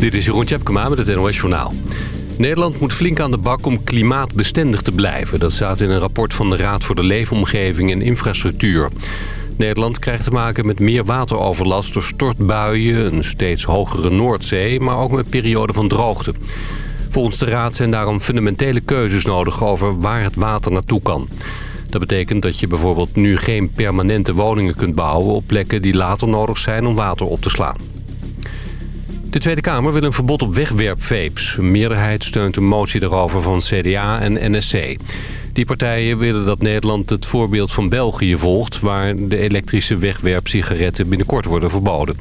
Dit is Jeroen Tjepkema met het NOS Journaal. Nederland moet flink aan de bak om klimaatbestendig te blijven. Dat staat in een rapport van de Raad voor de Leefomgeving en Infrastructuur. Nederland krijgt te maken met meer wateroverlast door stortbuien... een steeds hogere Noordzee, maar ook met perioden van droogte. Volgens de Raad zijn daarom fundamentele keuzes nodig over waar het water naartoe kan. Dat betekent dat je bijvoorbeeld nu geen permanente woningen kunt bouwen... op plekken die later nodig zijn om water op te slaan. De Tweede Kamer wil een verbod op wegwerpvapes. Een meerderheid steunt een motie daarover van CDA en NSC. Die partijen willen dat Nederland het voorbeeld van België volgt... waar de elektrische wegwerpsigaretten binnenkort worden verboden.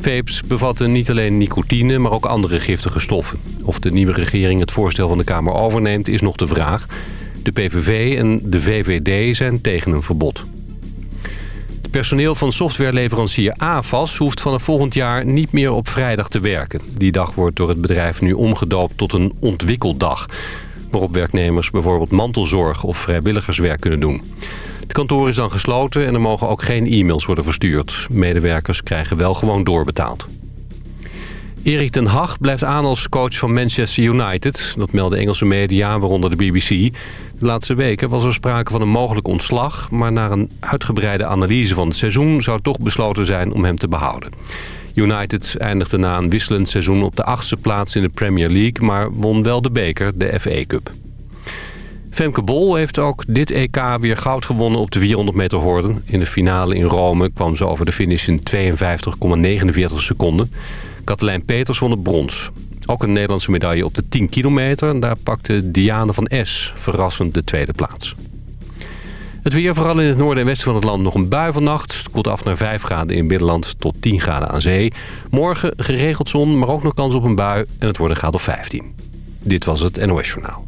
Vapes bevatten niet alleen nicotine, maar ook andere giftige stoffen. Of de nieuwe regering het voorstel van de Kamer overneemt, is nog de vraag. De PVV en de VVD zijn tegen een verbod. Personeel van softwareleverancier AVAS hoeft vanaf volgend jaar niet meer op vrijdag te werken. Die dag wordt door het bedrijf nu omgedoopt tot een ontwikkeldag. Waarop werknemers bijvoorbeeld mantelzorg of vrijwilligerswerk kunnen doen. Het kantoor is dan gesloten en er mogen ook geen e-mails worden verstuurd. Medewerkers krijgen wel gewoon doorbetaald. Erik ten Hag blijft aan als coach van Manchester United. Dat melden Engelse media, waaronder de BBC. De laatste weken was er sprake van een mogelijk ontslag... maar na een uitgebreide analyse van het seizoen... zou toch besloten zijn om hem te behouden. United eindigde na een wisselend seizoen op de achtste plaats in de Premier League... maar won wel de beker, de FA Cup. Femke Bol heeft ook dit EK weer goud gewonnen op de 400 meter horden. In de finale in Rome kwam ze over de finish in 52,49 seconden. Katelijn Peters won het brons. Ook een Nederlandse medaille op de 10 kilometer. Daar pakte Diane van S verrassend de tweede plaats. Het weer, vooral in het noorden en westen van het land, nog een bui vannacht. Het koelt af naar 5 graden in binnenland tot 10 graden aan zee. Morgen geregeld zon, maar ook nog kans op een bui. En het wordt een graad of 15. Dit was het NOS Journaal.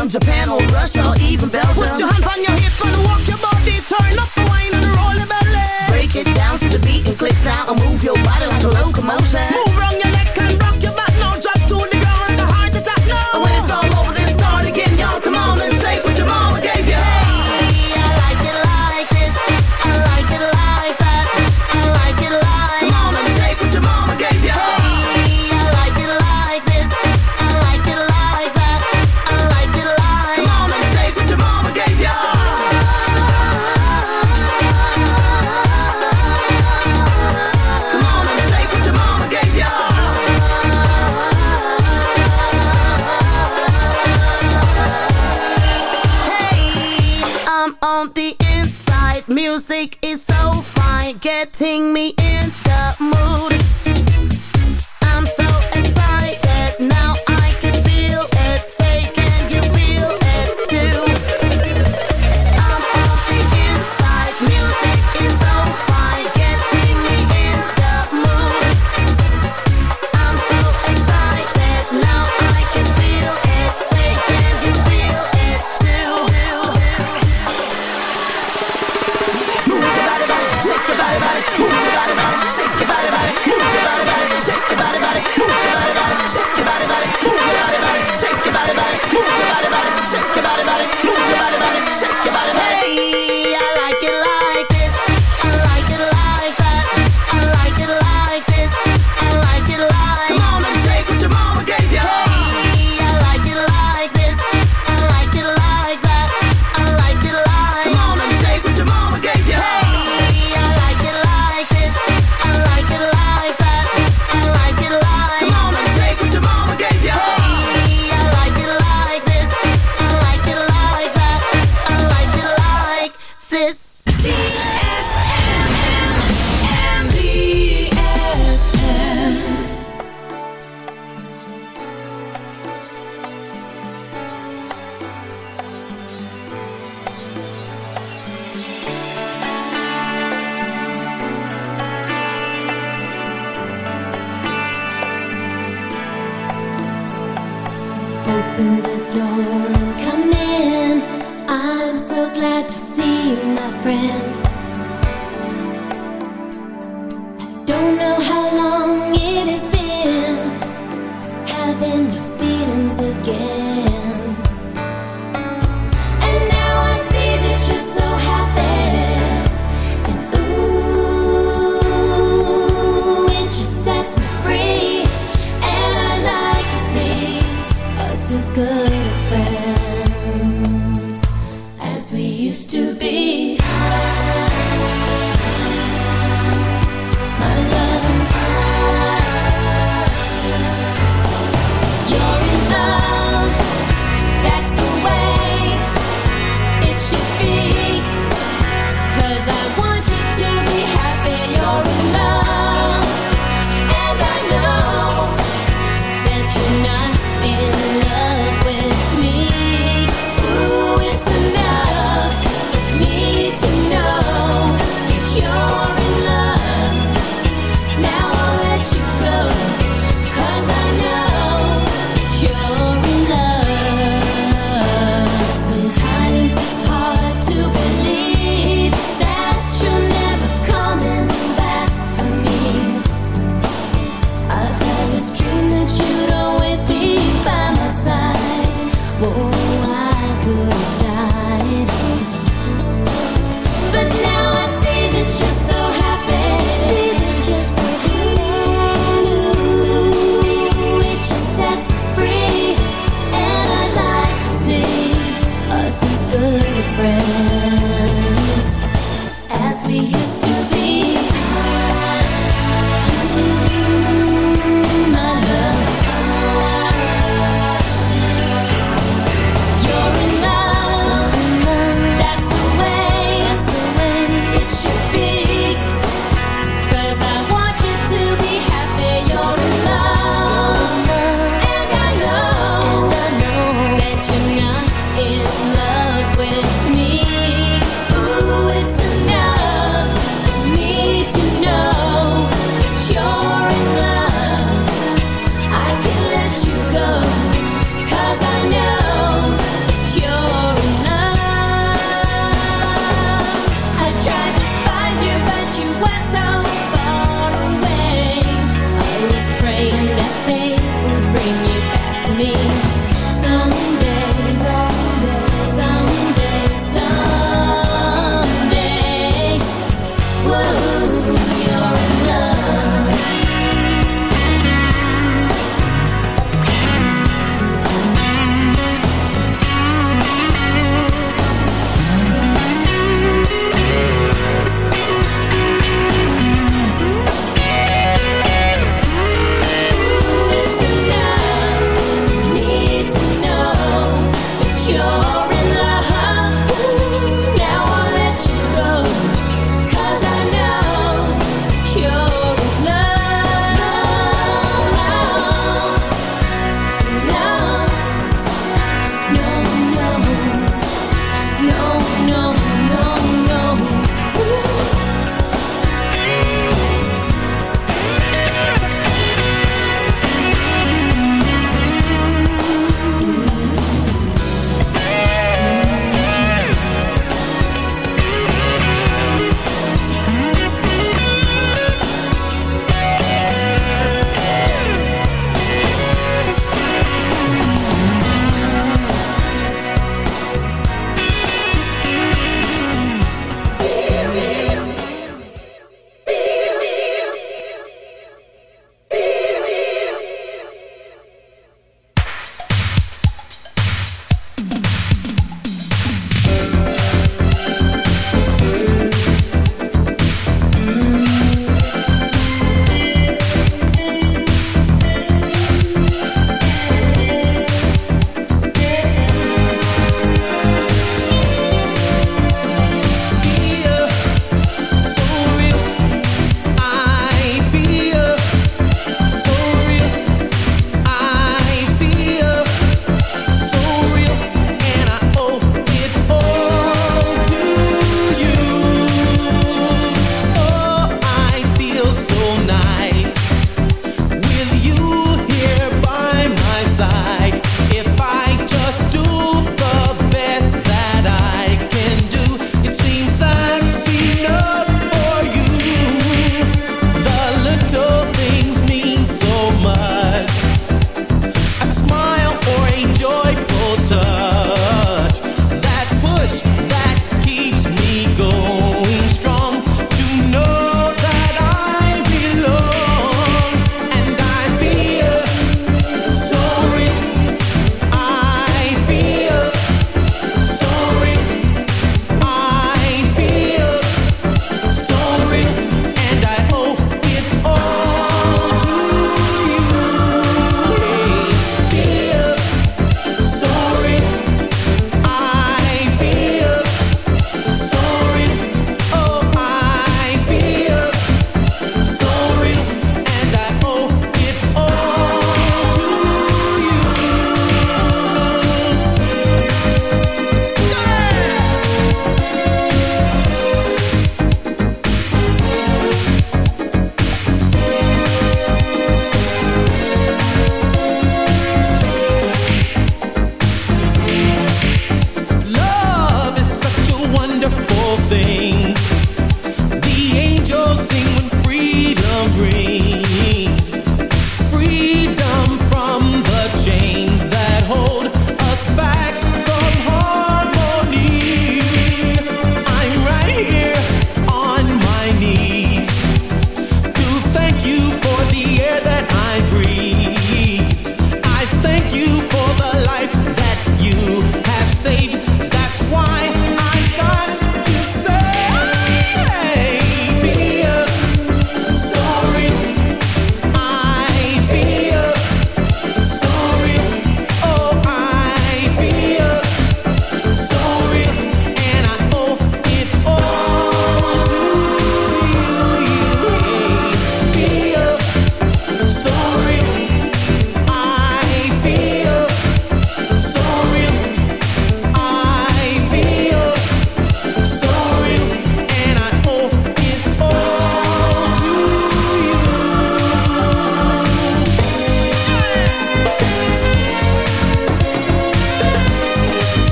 From Japan or Russia or even Belgium. Put your on your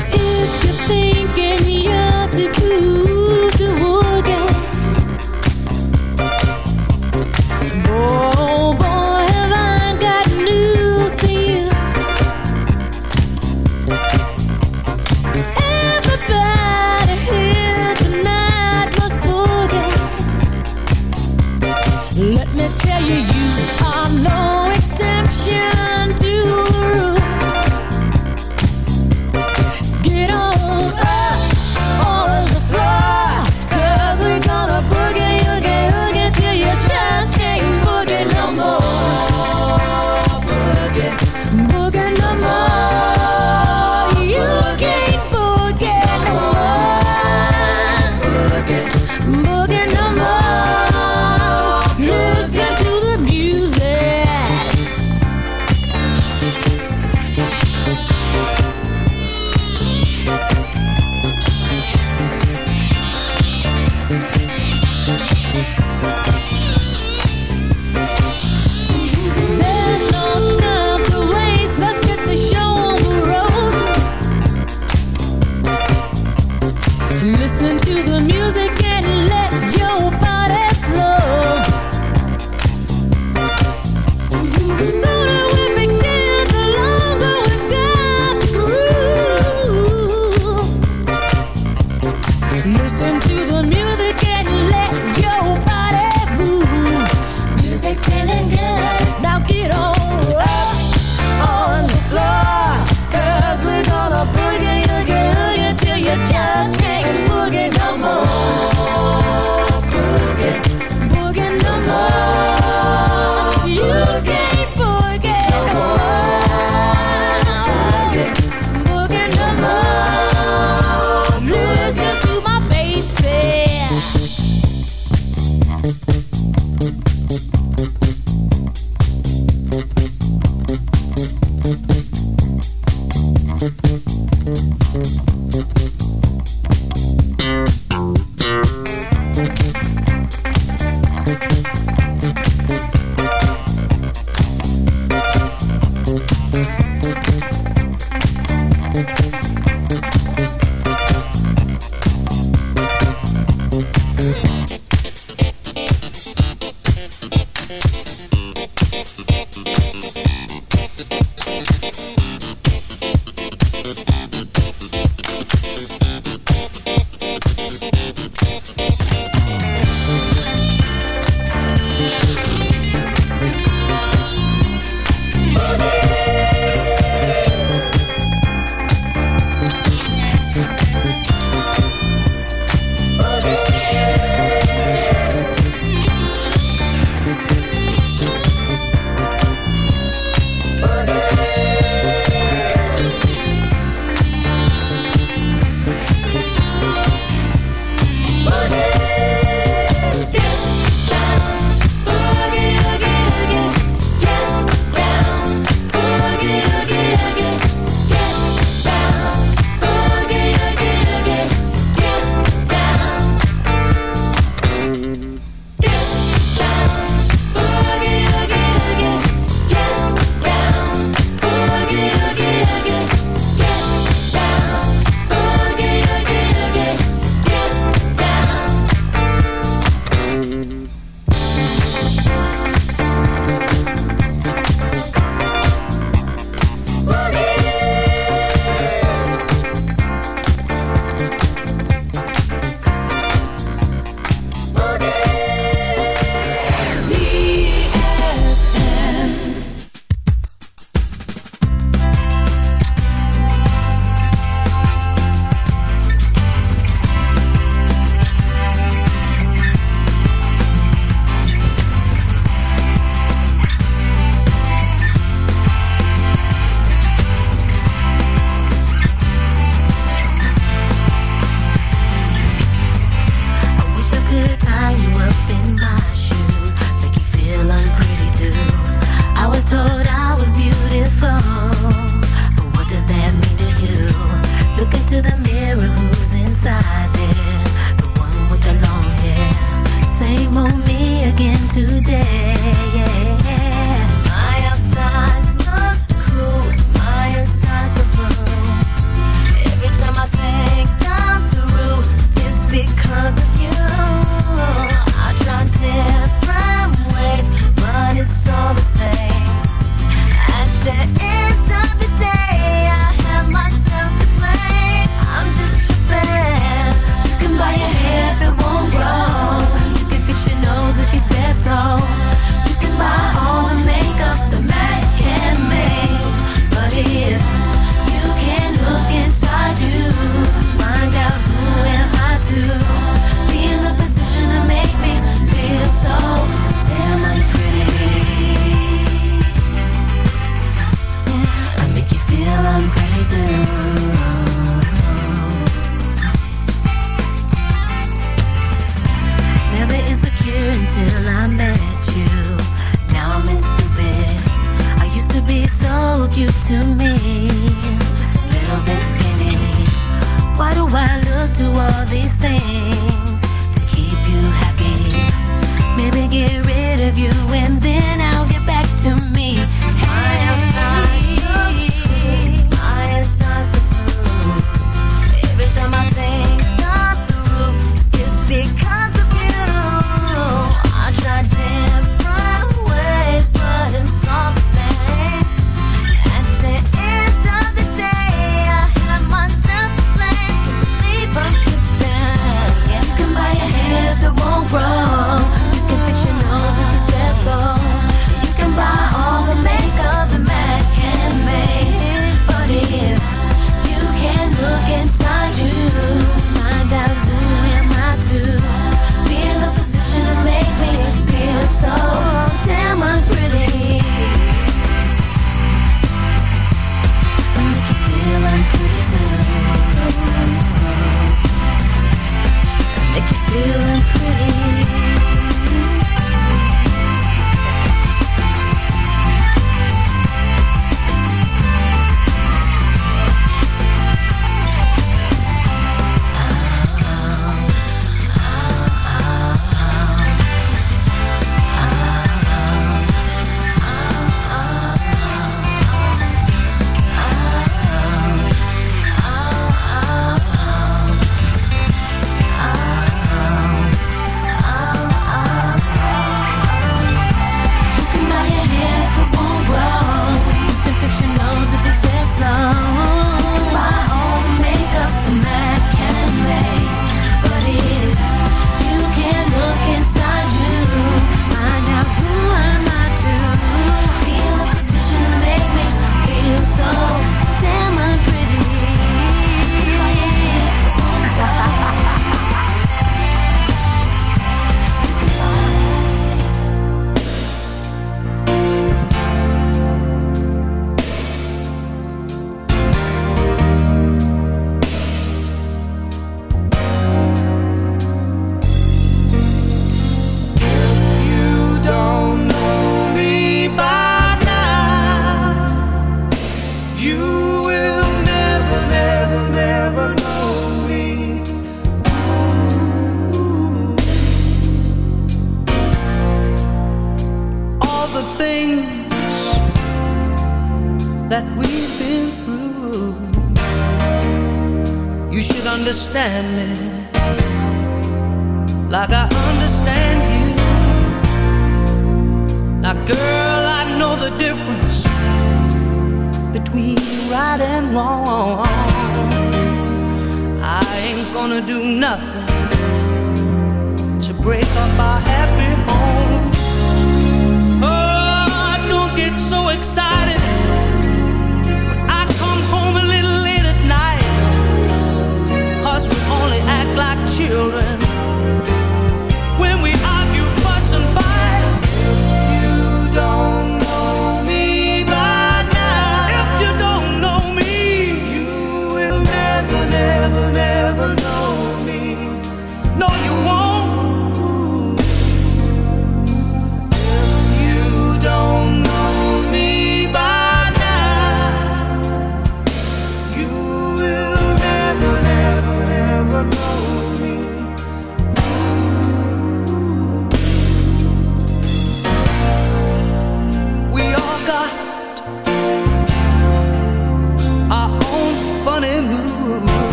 If you're thinking